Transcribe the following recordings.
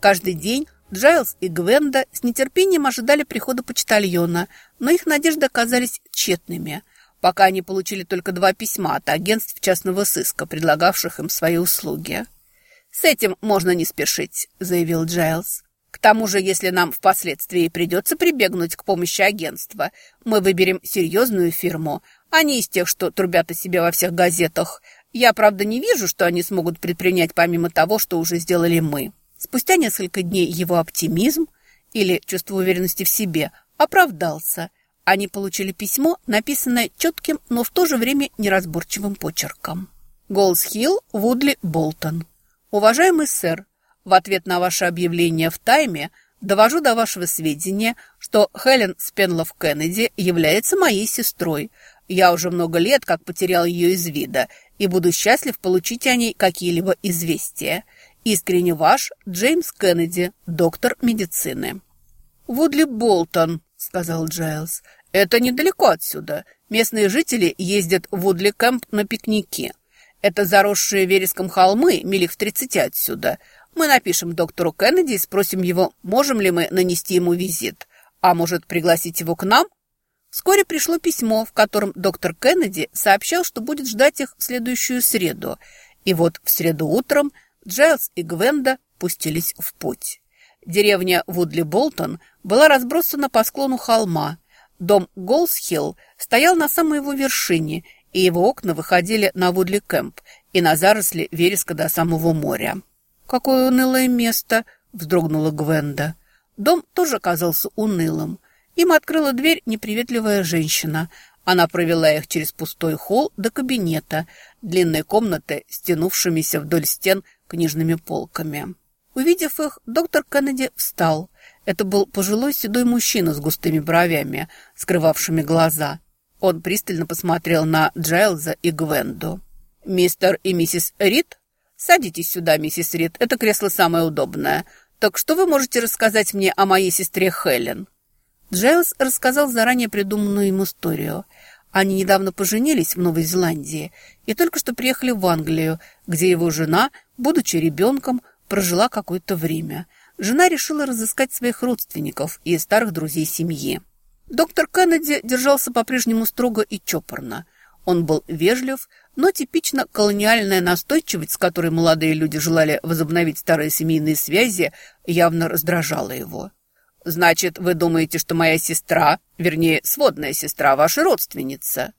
Каждый день Джайлз и Гвенда с нетерпением ожидали прихода почтальона, но их надежды оказались тщетными, пока они получили только два письма от агентств частного сыска, предлагавших им свои услуги. «С этим можно не спешить», — заявил Джайлз. «К тому же, если нам впоследствии придется прибегнуть к помощи агентства, мы выберем серьезную фирму, а не из тех, что трубят о себе во всех газетах. Я, правда, не вижу, что они смогут предпринять помимо того, что уже сделали мы». Спустя несколько дней его оптимизм или чувство уверенности в себе оправдался. Они получили письмо, написанное четким, но в то же время неразборчивым почерком. Голс Хилл, Вудли, Болтон. Уважаемый сэр, в ответ на ваше объявление в тайме довожу до вашего сведения, что Хелен Спенлов Кеннеди является моей сестрой. Я уже много лет как потерял ее из вида и буду счастлив получить о ней какие-либо известия. Искренне ваш Джеймс Кеннеди, доктор медицины. «Вудли Болтон», — сказал Джайлз. «Это недалеко отсюда. Местные жители ездят в Вудли Кэмп на пикники. Это заросшие вереском холмы, милях в тридцати отсюда. Мы напишем доктору Кеннеди и спросим его, можем ли мы нанести ему визит. А может, пригласить его к нам?» Вскоре пришло письмо, в котором доктор Кеннеди сообщал, что будет ждать их в следующую среду. И вот в среду утром Джайлз и Гвенда пустились в путь. Деревня Вудли-Болтон была разбросана по склону холма. Дом Голсхилл стоял на самой его вершине, и его окна выходили на Вудли-Кэмп и на заросли вереска до самого моря. «Какое унылое место!» — вздрогнула Гвенда. Дом тоже оказался унылым. Им открыла дверь неприветливая женщина. Она провела их через пустой холл до кабинета, длинной комнаты, стянувшимися вдоль стен книжными полками. Увидев их, доктор Кеннеди встал. Это был пожилой седой мужчина с густыми бровями, скрывавшими глаза. Он пристально посмотрел на Джайлза и Гвенду. «Мистер и миссис Рид? Садитесь сюда, миссис Рид, это кресло самое удобное. Так что вы можете рассказать мне о моей сестре Хелен?» Джайлз рассказал заранее придуманную им историю – они недавно поженились в Новой Зеландии и только что приехали в Англию, где его жена, будучи ребенком, прожила какое-то время. Жена решила разыскать своих родственников и старых друзей семьи. Доктор Кеннеди держался по-прежнему строго и чопорно. Он был вежлив, но типично колониальная настойчивость, с которой молодые люди желали возобновить старые семейные связи, явно раздражала его. «Значит, вы думаете, что моя сестра, вернее, сводная сестра, ваша родственница?»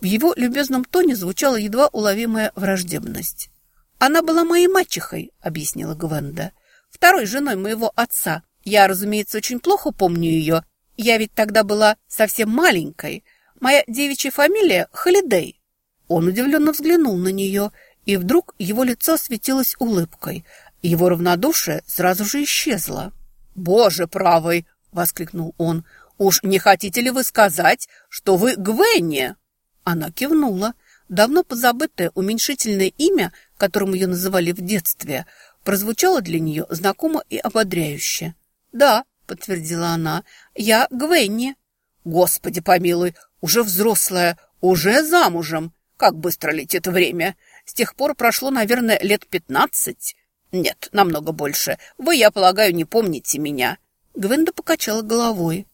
В его любезном тоне звучала едва уловимая враждебность. «Она была моей мачехой», — объяснила Гвенда. «Второй женой моего отца. Я, разумеется, очень плохо помню ее. Я ведь тогда была совсем маленькой. Моя девичья фамилия — Холидей». Он удивленно взглянул на нее, и вдруг его лицо светилось улыбкой. Его равнодушие сразу же исчезло. «Боже правый!» — воскликнул он. «Уж не хотите ли вы сказать, что вы Гвенни?» Она кивнула. Давно позабытое уменьшительное имя, которым ее называли в детстве, прозвучало для нее знакомо и ободряюще. «Да», — подтвердила она, — «я Гвенни». «Господи помилуй, уже взрослая, уже замужем. Как быстро летит время. С тех пор прошло, наверное, лет пятнадцать. «Нет, намного больше. Вы, я полагаю, не помните меня». Гвенда покачала головой.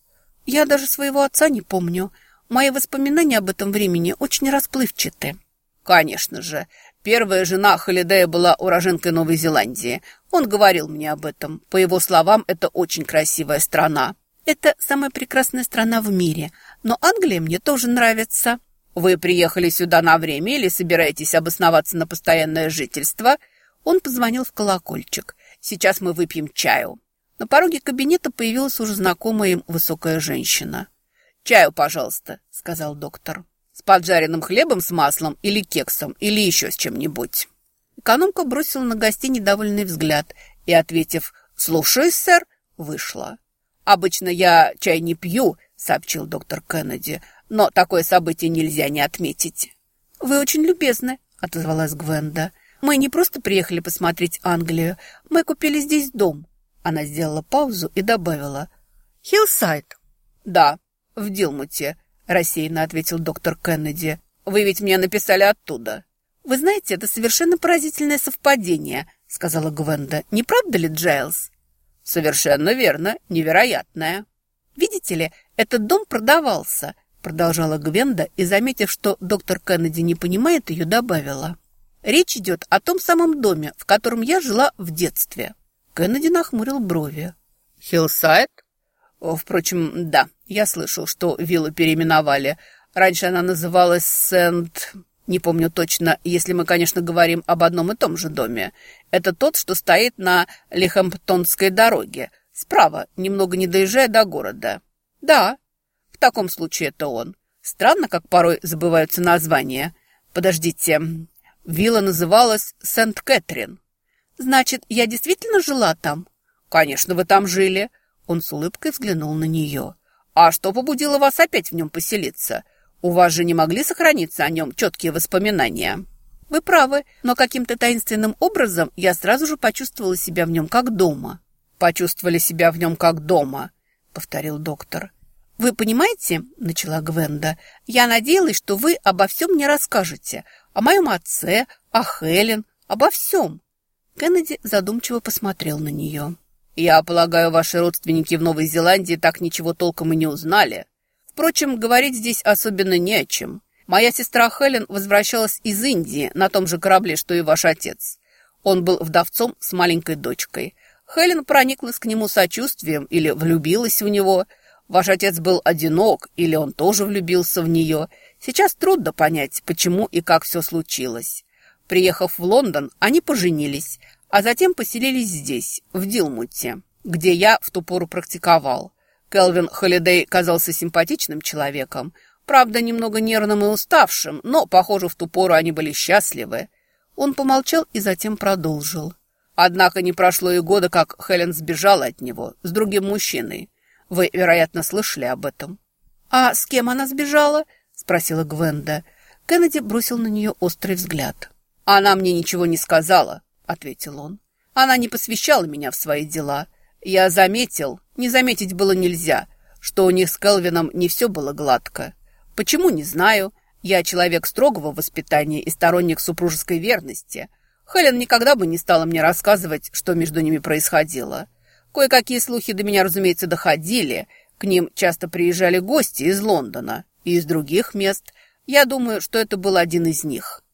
«Я даже своего отца не помню. Мои воспоминания об этом времени очень расплывчаты». «Конечно же. Первая жена Холидея была уроженкой Новой Зеландии. Он говорил мне об этом. По его словам, это очень красивая страна». «Это самая прекрасная страна в мире. Но Англия мне тоже нравится». «Вы приехали сюда на время или собираетесь обосноваться на постоянное жительство?» Он позвонил в колокольчик. «Сейчас мы выпьем чаю». На пороге кабинета появилась уже знакомая им высокая женщина. «Чаю, пожалуйста», — сказал доктор. «С поджаренным хлебом с маслом или кексом, или еще с чем-нибудь». Экономка бросила на гостей недовольный взгляд и, ответив «Слушаюсь, сэр», вышла. «Обычно я чай не пью», — сообщил доктор Кеннеди, «но такое событие нельзя не отметить». «Вы очень любезны», — отозвалась Гвенда. Мы не просто приехали посмотреть Англию, мы купили здесь дом». Она сделала паузу и добавила. «Хиллсайд». «Да, в Дилмуте», – рассеянно ответил доктор Кеннеди. «Вы ведь мне написали оттуда». «Вы знаете, это совершенно поразительное совпадение», – сказала Гвенда. «Не правда ли, Джайлз?» Совершенно верно, невероятное. Видите ли, этот дом продавался, продолжала Гвенда и, заметив, что доктор Кеннеди не понимает ее, добавила. Речь идет о том самом доме, в котором я жила в детстве. Кеннеди нахмурил брови. Хиллсайд? Впрочем, да, я слышал, что виллу переименовали. Раньше она называлась Сент... Не помню точно, если мы, конечно, говорим об одном и том же доме. Это тот, что стоит на Лихамптонской дороге. Справа, немного не доезжая до города. Да, в таком случае это он. Странно, как порой забываются названия. Подождите, вилла называлась Сент-Кэтрин. Значит, я действительно жила там? Конечно, вы там жили. Он с улыбкой взглянул на нее. А что побудило вас опять в нем поселиться? У вас же не могли сохраниться о нем четкие воспоминания. Вы правы, но каким-то таинственным образом я сразу же почувствовала себя в нем как дома. Почувствовали себя в нем как дома, повторил доктор. «Вы понимаете, — начала Гвенда, — я надеялась, что вы обо всем мне расскажете. О моем отце, о Хелен, обо всем». Кеннеди задумчиво посмотрел на нее. «Я полагаю, ваши родственники в Новой Зеландии так ничего толком и не узнали. Впрочем, говорить здесь особенно не о чем. Моя сестра Хелен возвращалась из Индии на том же корабле, что и ваш отец. Он был вдовцом с маленькой дочкой. Хелен прониклась к нему сочувствием или влюбилась в него. Ваш отец был одинок или он тоже влюбился в нее. Сейчас трудно понять, почему и как все случилось. Приехав в Лондон, они поженились, а затем поселились здесь, в Дилмуте, где я в ту пору практиковал. Келвин Холидей казался симпатичным человеком, правда, немного нервным и уставшим, но, похоже, в ту пору они были счастливы. Он помолчал и затем продолжил. Однако не прошло и года, как Хелен сбежала от него с другим мужчиной. Вы, вероятно, слышали об этом. «А с кем она сбежала?» — спросила Гвенда. Кеннеди бросил на нее острый взгляд. «Она мне ничего не сказала», — ответил он. «Она не посвящала меня в свои дела. Я заметил, не заметить было нельзя, что у них с Келвином не все было гладко. Почему, не знаю. Я человек строгого воспитания и сторонник супружеской верности. Хелен никогда бы не стала мне рассказывать, что между ними происходило. Кое-какие слухи до меня, разумеется, доходили. К ним часто приезжали гости из Лондона и из других мест. Я думаю, что это был один из них».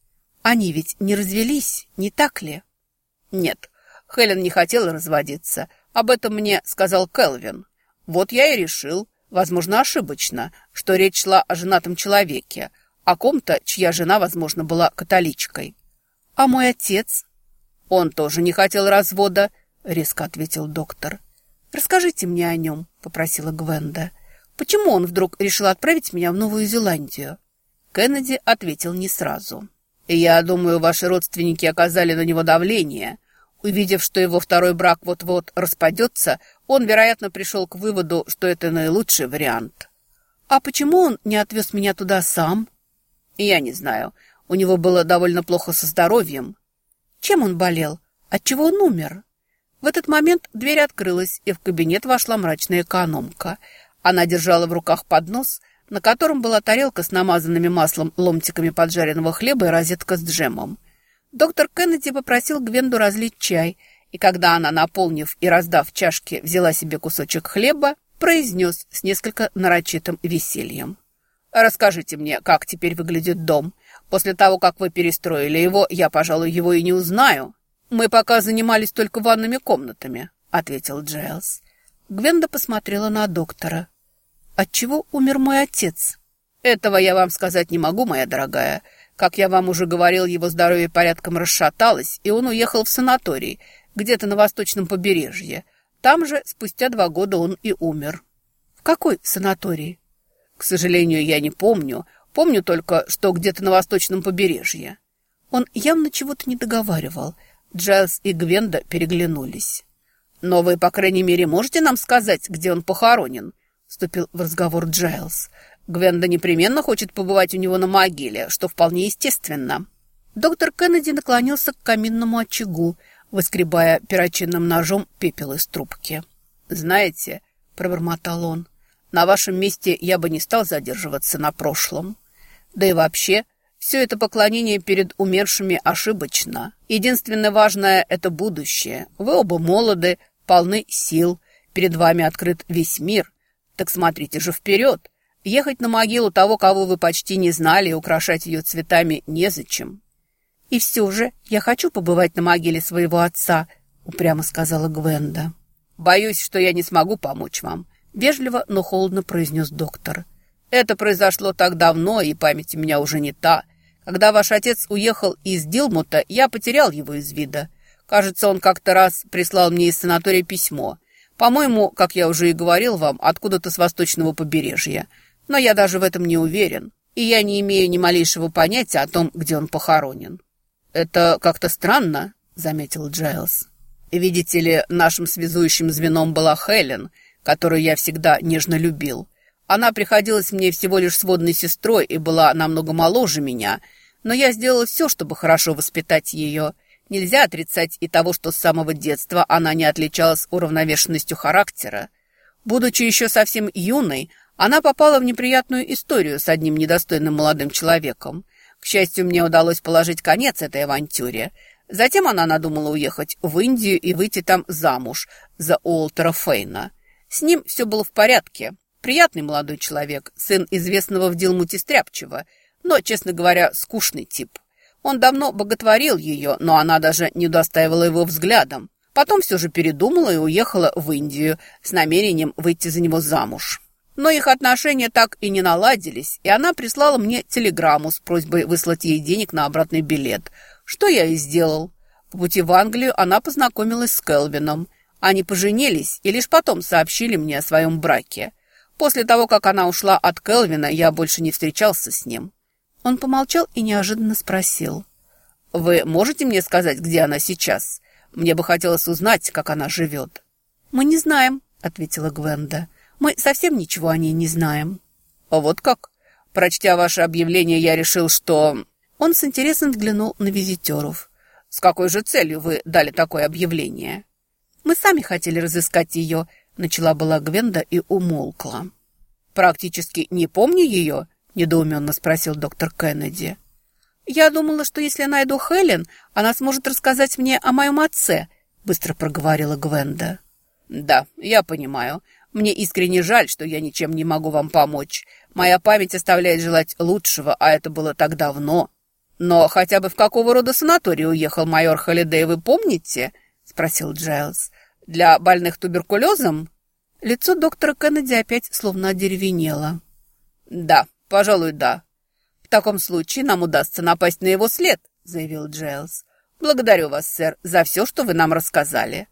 Они ведь не развелись, не так ли? Нет, Хелен не хотела разводиться. Об этом мне сказал Келвин. Вот я и решил, возможно, ошибочно, что речь шла о женатом человеке, о ком-то, чья жена, возможно, была католичкой. А мой отец? Он тоже не хотел развода, резко ответил доктор. Расскажите мне о нем, попросила Гвенда. Почему он вдруг решил отправить меня в Новую Зеландию? Кеннеди ответил не сразу. Я думаю, ваши родственники оказали на него давление. Увидев, что его второй брак вот-вот распадется, он, вероятно, пришел к выводу, что это наилучший вариант. А почему он не отвез меня туда сам? Я не знаю. У него было довольно плохо со здоровьем. Чем он болел? Отчего он умер? В этот момент дверь открылась, и в кабинет вошла мрачная экономка. Она держала в руках поднос на котором была тарелка с намазанными маслом ломтиками поджаренного хлеба и розетка с джемом. Доктор Кеннеди попросил Гвенду разлить чай, и когда она, наполнив и раздав чашки, взяла себе кусочек хлеба, произнес с несколько нарочитым весельем. «Расскажите мне, как теперь выглядит дом. После того, как вы перестроили его, я, пожалуй, его и не узнаю. Мы пока занимались только ванными комнатами», — ответил Джейлс. Гвенда посмотрела на доктора. Отчего умер мой отец? Этого я вам сказать не могу, моя дорогая. Как я вам уже говорил, его здоровье порядком расшаталось, и он уехал в санаторий, где-то на восточном побережье. Там же спустя два года он и умер. В какой санатории? К сожалению, я не помню. Помню только, что где-то на восточном побережье. Он явно чего-то не договаривал. Джайлз и Гвенда переглянулись. «Но вы, по крайней мере, можете нам сказать, где он похоронен?» Вступил в разговор Джайлз. Гвенда непременно хочет побывать у него на могиле, что вполне естественно. Доктор Кеннеди наклонился к каминному очагу, выскребая перочинным ножом пепел из трубки. «Знаете», — пробормотал он, — «на вашем месте я бы не стал задерживаться на прошлом. Да и вообще, все это поклонение перед умершими ошибочно. Единственное важное — это будущее. Вы оба молоды, полны сил, перед вами открыт весь мир. Так смотрите же вперед. Ехать на могилу того, кого вы почти не знали, и украшать ее цветами незачем. «И все же я хочу побывать на могиле своего отца», — упрямо сказала Гвенда. «Боюсь, что я не смогу помочь вам», — вежливо, но холодно произнес доктор. «Это произошло так давно, и память у меня уже не та. Когда ваш отец уехал из Дилмута, я потерял его из вида. Кажется, он как-то раз прислал мне из санатория письмо. По-моему, как я уже и говорил вам, откуда-то с восточного побережья но я даже в этом не уверен, и я не имею ни малейшего понятия о том, где он похоронен». «Это как-то странно», — заметил Джайлз. «Видите ли, нашим связующим звеном была Хелен, которую я всегда нежно любил. Она приходилась мне всего лишь сводной сестрой и была намного моложе меня, но я сделала все, чтобы хорошо воспитать ее. Нельзя отрицать и того, что с самого детства она не отличалась уравновешенностью характера. Будучи еще совсем юной, она попала в неприятную историю с одним недостойным молодым человеком. К счастью, мне удалось положить конец этой авантюре. Затем она надумала уехать в Индию и выйти там замуж за Уолтера Фейна. С ним все было в порядке. Приятный молодой человек, сын известного в Дилмуте Стряпчего, но, честно говоря, скучный тип. Он давно боготворил ее, но она даже не удостаивала его взглядом. Потом все же передумала и уехала в Индию с намерением выйти за него замуж. Но их отношения так и не наладились, и она прислала мне телеграмму с просьбой выслать ей денег на обратный билет, что я и сделал. По пути в Англию она познакомилась с Келвином. Они поженились и лишь потом сообщили мне о своем браке. После того, как она ушла от Келвина, я больше не встречался с ним. Он помолчал и неожиданно спросил. «Вы можете мне сказать, где она сейчас? Мне бы хотелось узнать, как она живет». «Мы не знаем», — ответила Гвенда. Мы совсем ничего о ней не знаем». «А вот как? Прочтя ваше объявление, я решил, что...» Он с интересом взглянул на визитеров. «С какой же целью вы дали такое объявление?» «Мы сами хотели разыскать ее», — начала была Гвенда и умолкла. «Практически не помню ее?» — недоуменно спросил доктор Кеннеди. «Я думала, что если найду Хелен, она сможет рассказать мне о моем отце», — быстро проговорила Гвенда. «Да, я понимаю. Мне искренне жаль, что я ничем не могу вам помочь. Моя память оставляет желать лучшего, а это было так давно. Но хотя бы в какого рода санаторий уехал майор Холидей, вы помните?» — спросил Джайлз. «Для больных туберкулезом?» Лицо доктора Кеннеди опять словно одеревенело. «Да, пожалуй, да. В таком случае нам удастся напасть на его след», — заявил Джайлз. «Благодарю вас, сэр, за все, что вы нам рассказали».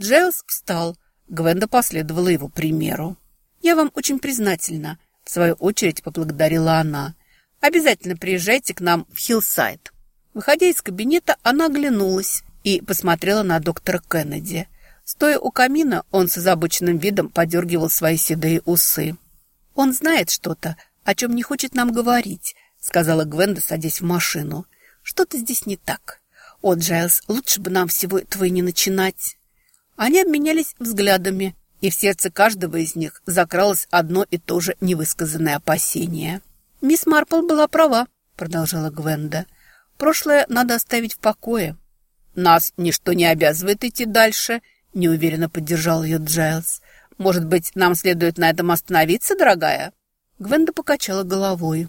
Джайлз встал. Гвенда последовала его примеру. «Я вам очень признательна», — в свою очередь поблагодарила она. «Обязательно приезжайте к нам в Хиллсайд». Выходя из кабинета, она оглянулась и посмотрела на доктора Кеннеди. Стоя у камина, он с озабоченным видом подергивал свои седые усы. «Он знает что-то, о чем не хочет нам говорить», — сказала Гвенда, садясь в машину. «Что-то здесь не так. О, Джайлз, лучше бы нам всего этого и не начинать». Они обменялись взглядами, и в сердце каждого из них закралось одно и то же невысказанное опасение. «Мисс Марпл была права», — продолжала Гвенда. «Прошлое надо оставить в покое». «Нас ничто не обязывает идти дальше», — неуверенно поддержал ее Джайлз. «Может быть, нам следует на этом остановиться, дорогая?» Гвенда покачала головой.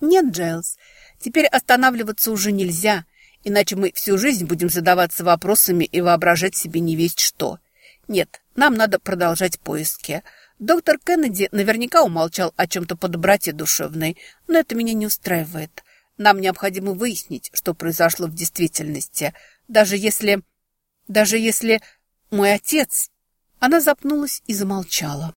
«Нет, Джайлз, теперь останавливаться уже нельзя. Иначе мы всю жизнь будем задаваться вопросами и воображать себе не весть что. Нет, нам надо продолжать поиски. Доктор Кеннеди наверняка умолчал о чем-то по доброте душевной, но это меня не устраивает. Нам необходимо выяснить, что произошло в действительности. Даже если... Даже если мой отец... Она запнулась и замолчала.